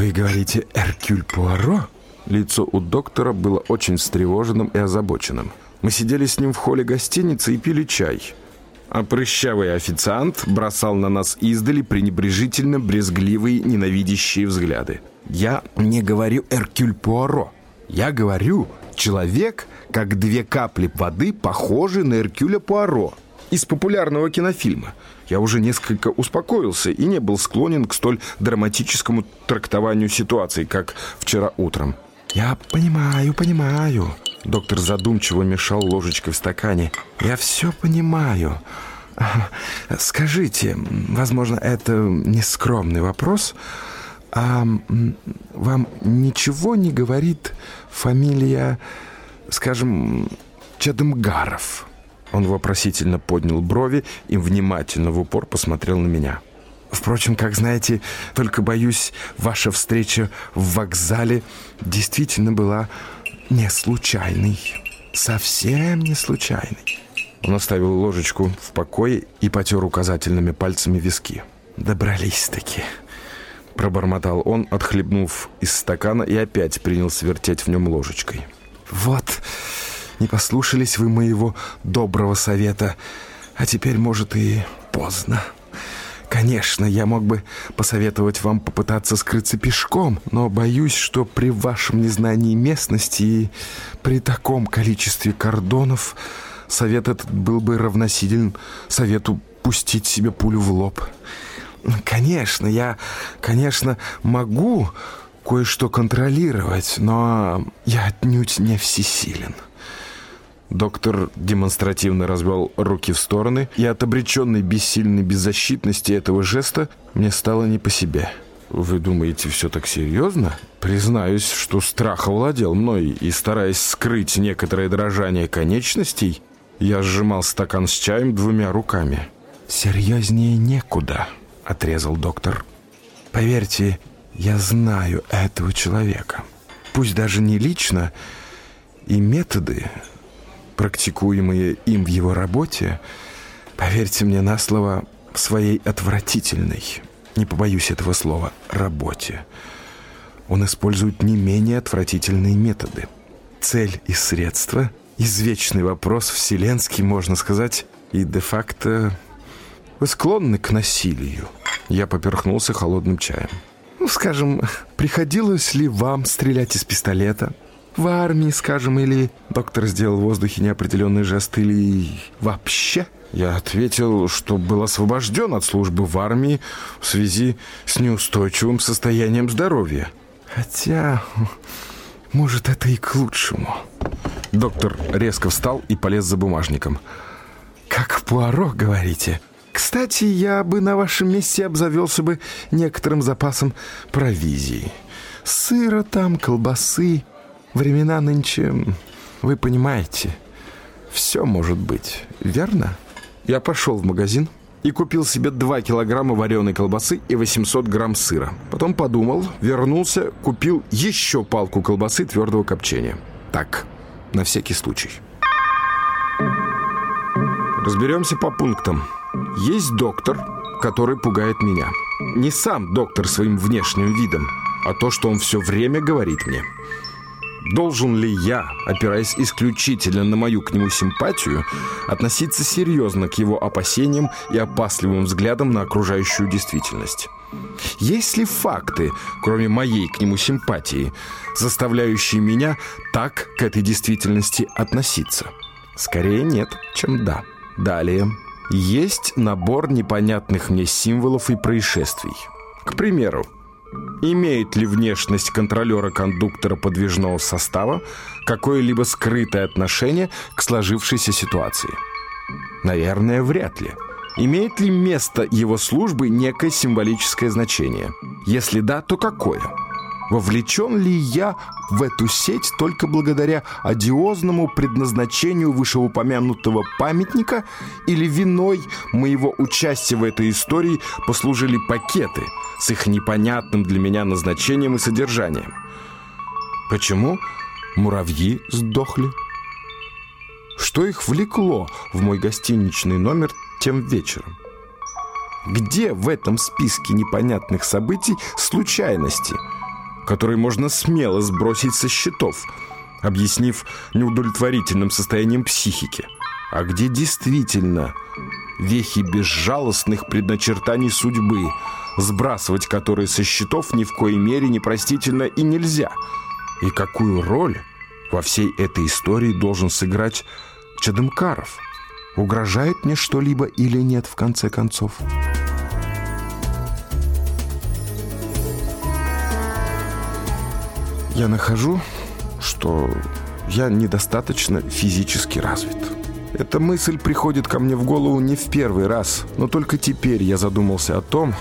Вы говорите «Эркюль Пуаро»? Лицо у доктора было очень встревоженным и озабоченным. Мы сидели с ним в холле гостиницы и пили чай. А прыщавый официант бросал на нас издали пренебрежительно брезгливые ненавидящие взгляды. Я не говорю «Эркюль Пуаро». Я говорю «человек, как две капли воды, похожий на Эркюля Пуаро» из популярного кинофильма. Я уже несколько успокоился и не был склонен к столь драматическому трактованию ситуации, как вчера утром. «Я понимаю, понимаю». Доктор задумчиво мешал ложечкой в стакане. «Я все понимаю. Скажите, возможно, это нескромный вопрос, а вам ничего не говорит фамилия, скажем, Чадымгаров?» Он вопросительно поднял брови и внимательно в упор посмотрел на меня. Впрочем, как знаете, только боюсь, ваша встреча в вокзале действительно была не случайной. Совсем не случайной. Он оставил ложечку в покое и потер указательными пальцами виски. «Добрались-таки», — пробормотал он, отхлебнув из стакана и опять принялся вертеть в нем ложечкой. «Вот, не послушались вы моего доброго совета, а теперь, может, и поздно». Конечно, я мог бы посоветовать вам попытаться скрыться пешком, но боюсь, что при вашем незнании местности и при таком количестве кордонов совет этот был бы равносилен совету пустить себе пулю в лоб. Конечно, я, конечно, могу кое-что контролировать, но я отнюдь не всесилен. Доктор демонстративно развел руки в стороны, и от обреченной бессильной беззащитности этого жеста мне стало не по себе. «Вы думаете, все так серьезно?» Признаюсь, что страх овладел мной, и, стараясь скрыть некоторое дрожание конечностей, я сжимал стакан с чаем двумя руками. «Серьезнее некуда», — отрезал доктор. «Поверьте, я знаю этого человека. Пусть даже не лично, и методы, практикуемые им в его работе, поверьте мне на слово, в своей отвратительной, не побоюсь этого слова, работе. Он использует не менее отвратительные методы. Цель и средства – извечный вопрос вселенский, можно сказать, и де-факто вы склонны к насилию. Я поперхнулся холодным чаем. Ну, скажем, приходилось ли вам стрелять из пистолета? В армии, скажем, или... Доктор сделал в воздухе неопределенный жест, или вообще... Я ответил, что был освобожден от службы в армии в связи с неустойчивым состоянием здоровья. Хотя, может, это и к лучшему. Доктор резко встал и полез за бумажником. «Как Пуаро, говорите?» «Кстати, я бы на вашем месте обзавелся бы некоторым запасом провизии. Сыра там, колбасы, Времена нынче, вы понимаете, все может быть, верно? Я пошел в магазин и купил себе 2 килограмма вареной колбасы и 800 грамм сыра. Потом подумал, вернулся, купил еще палку колбасы твердого копчения. Так, на всякий случай. Разберемся по пунктам. Есть доктор, который пугает меня. Не сам доктор своим внешним видом, а то, что он все время говорит мне – Должен ли я, опираясь исключительно на мою к нему симпатию, относиться серьезно к его опасениям и опасливым взглядам на окружающую действительность? Есть ли факты, кроме моей к нему симпатии, заставляющие меня так к этой действительности относиться? Скорее нет, чем да. Далее. Есть набор непонятных мне символов и происшествий. К примеру, Имеет ли внешность контролера-кондуктора подвижного состава какое-либо скрытое отношение к сложившейся ситуации? Наверное, вряд ли. Имеет ли место его службы некое символическое значение? Если да, то какое? Вовлечен ли я в эту сеть только благодаря одиозному предназначению вышеупомянутого памятника или виной моего участия в этой истории послужили пакеты с их непонятным для меня назначением и содержанием? Почему муравьи сдохли? Что их влекло в мой гостиничный номер тем вечером? Где в этом списке непонятных событий случайности – который можно смело сбросить со счетов, объяснив неудовлетворительным состоянием психики, а где действительно вехи безжалостных предначертаний судьбы, сбрасывать которые со счетов ни в коей мере непростительно и нельзя. И какую роль во всей этой истории должен сыграть Чадымкаров? Угрожает мне что-либо или нет, в конце концов? Я нахожу, что я недостаточно физически развит. Эта мысль приходит ко мне в голову не в первый раз, но только теперь я задумался о том,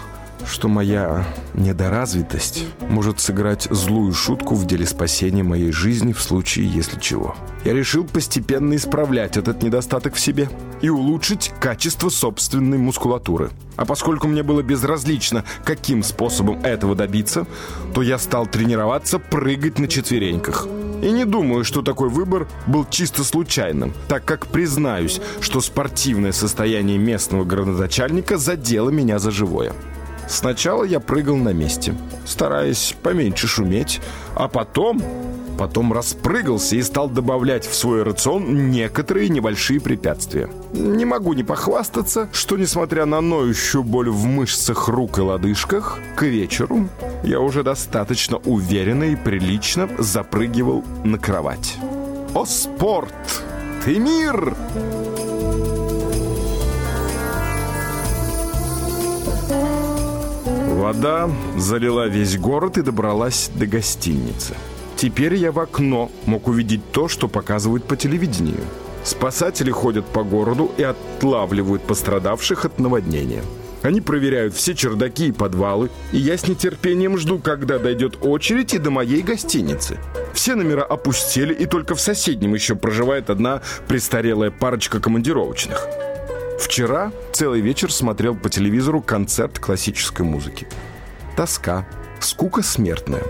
что моя недоразвитость может сыграть злую шутку в деле спасения моей жизни в случае, если чего. Я решил постепенно исправлять этот недостаток в себе и улучшить качество собственной мускулатуры. А поскольку мне было безразлично, каким способом этого добиться, то я стал тренироваться прыгать на четвереньках. И не думаю, что такой выбор был чисто случайным, так как признаюсь, что спортивное состояние местного городоначальника задело меня за живое. Сначала я прыгал на месте, стараясь поменьше шуметь, а потом... Потом распрыгался и стал добавлять в свой рацион некоторые небольшие препятствия. Не могу не похвастаться, что, несмотря на ноющую боль в мышцах рук и лодыжках, к вечеру я уже достаточно уверенно и прилично запрыгивал на кровать. «О, спорт! Ты мир!» Вода залила весь город и добралась до гостиницы. Теперь я в окно мог увидеть то, что показывают по телевидению. Спасатели ходят по городу и отлавливают пострадавших от наводнения. Они проверяют все чердаки и подвалы, и я с нетерпением жду, когда дойдет очередь и до моей гостиницы. Все номера опустели, и только в соседнем еще проживает одна престарелая парочка командировочных. Вчера целый вечер смотрел по телевизору концерт классической музыки. Тоска, скука смертная.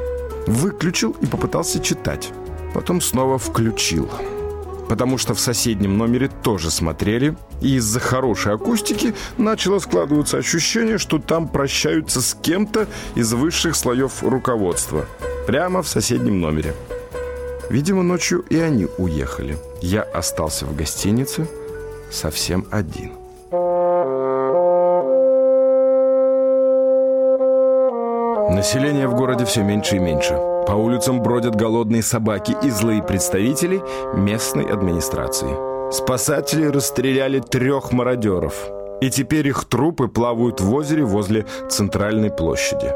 Выключил и попытался читать. Потом снова включил. Потому что в соседнем номере тоже смотрели, и из-за хорошей акустики начало складываться ощущение, что там прощаются с кем-то из высших слоев руководства. Прямо в соседнем номере. Видимо, ночью и они уехали. Я остался в гостинице совсем один. Население в городе все меньше и меньше. По улицам бродят голодные собаки и злые представители местной администрации. Спасатели расстреляли трех мародеров. И теперь их трупы плавают в озере возле центральной площади.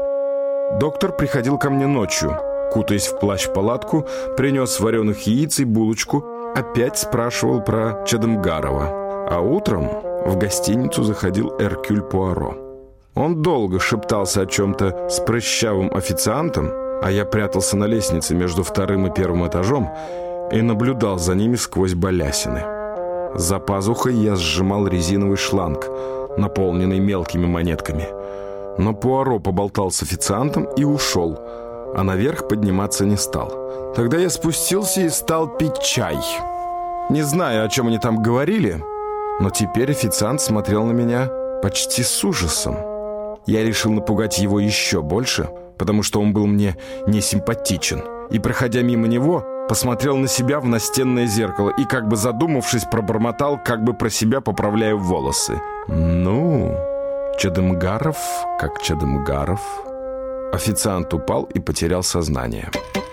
Доктор приходил ко мне ночью, кутаясь в плащ-палатку, принес вареных яиц и булочку, опять спрашивал про Чадамгарова. А утром в гостиницу заходил Эркюль Пуаро. Он долго шептался о чем-то с прыщавым официантом, а я прятался на лестнице между вторым и первым этажом и наблюдал за ними сквозь балясины. За пазухой я сжимал резиновый шланг, наполненный мелкими монетками. Но Пуаро поболтал с официантом и ушел, а наверх подниматься не стал. Тогда я спустился и стал пить чай. Не знаю, о чем они там говорили, но теперь официант смотрел на меня почти с ужасом. Я решил напугать его еще больше, потому что он был мне не симпатичен. И, проходя мимо него, посмотрел на себя в настенное зеркало и, как бы задумавшись, пробормотал, как бы про себя поправляя волосы. «Ну, Чадымгаров, как Чадымгаров». Официант упал и потерял сознание. «Чадымгаров»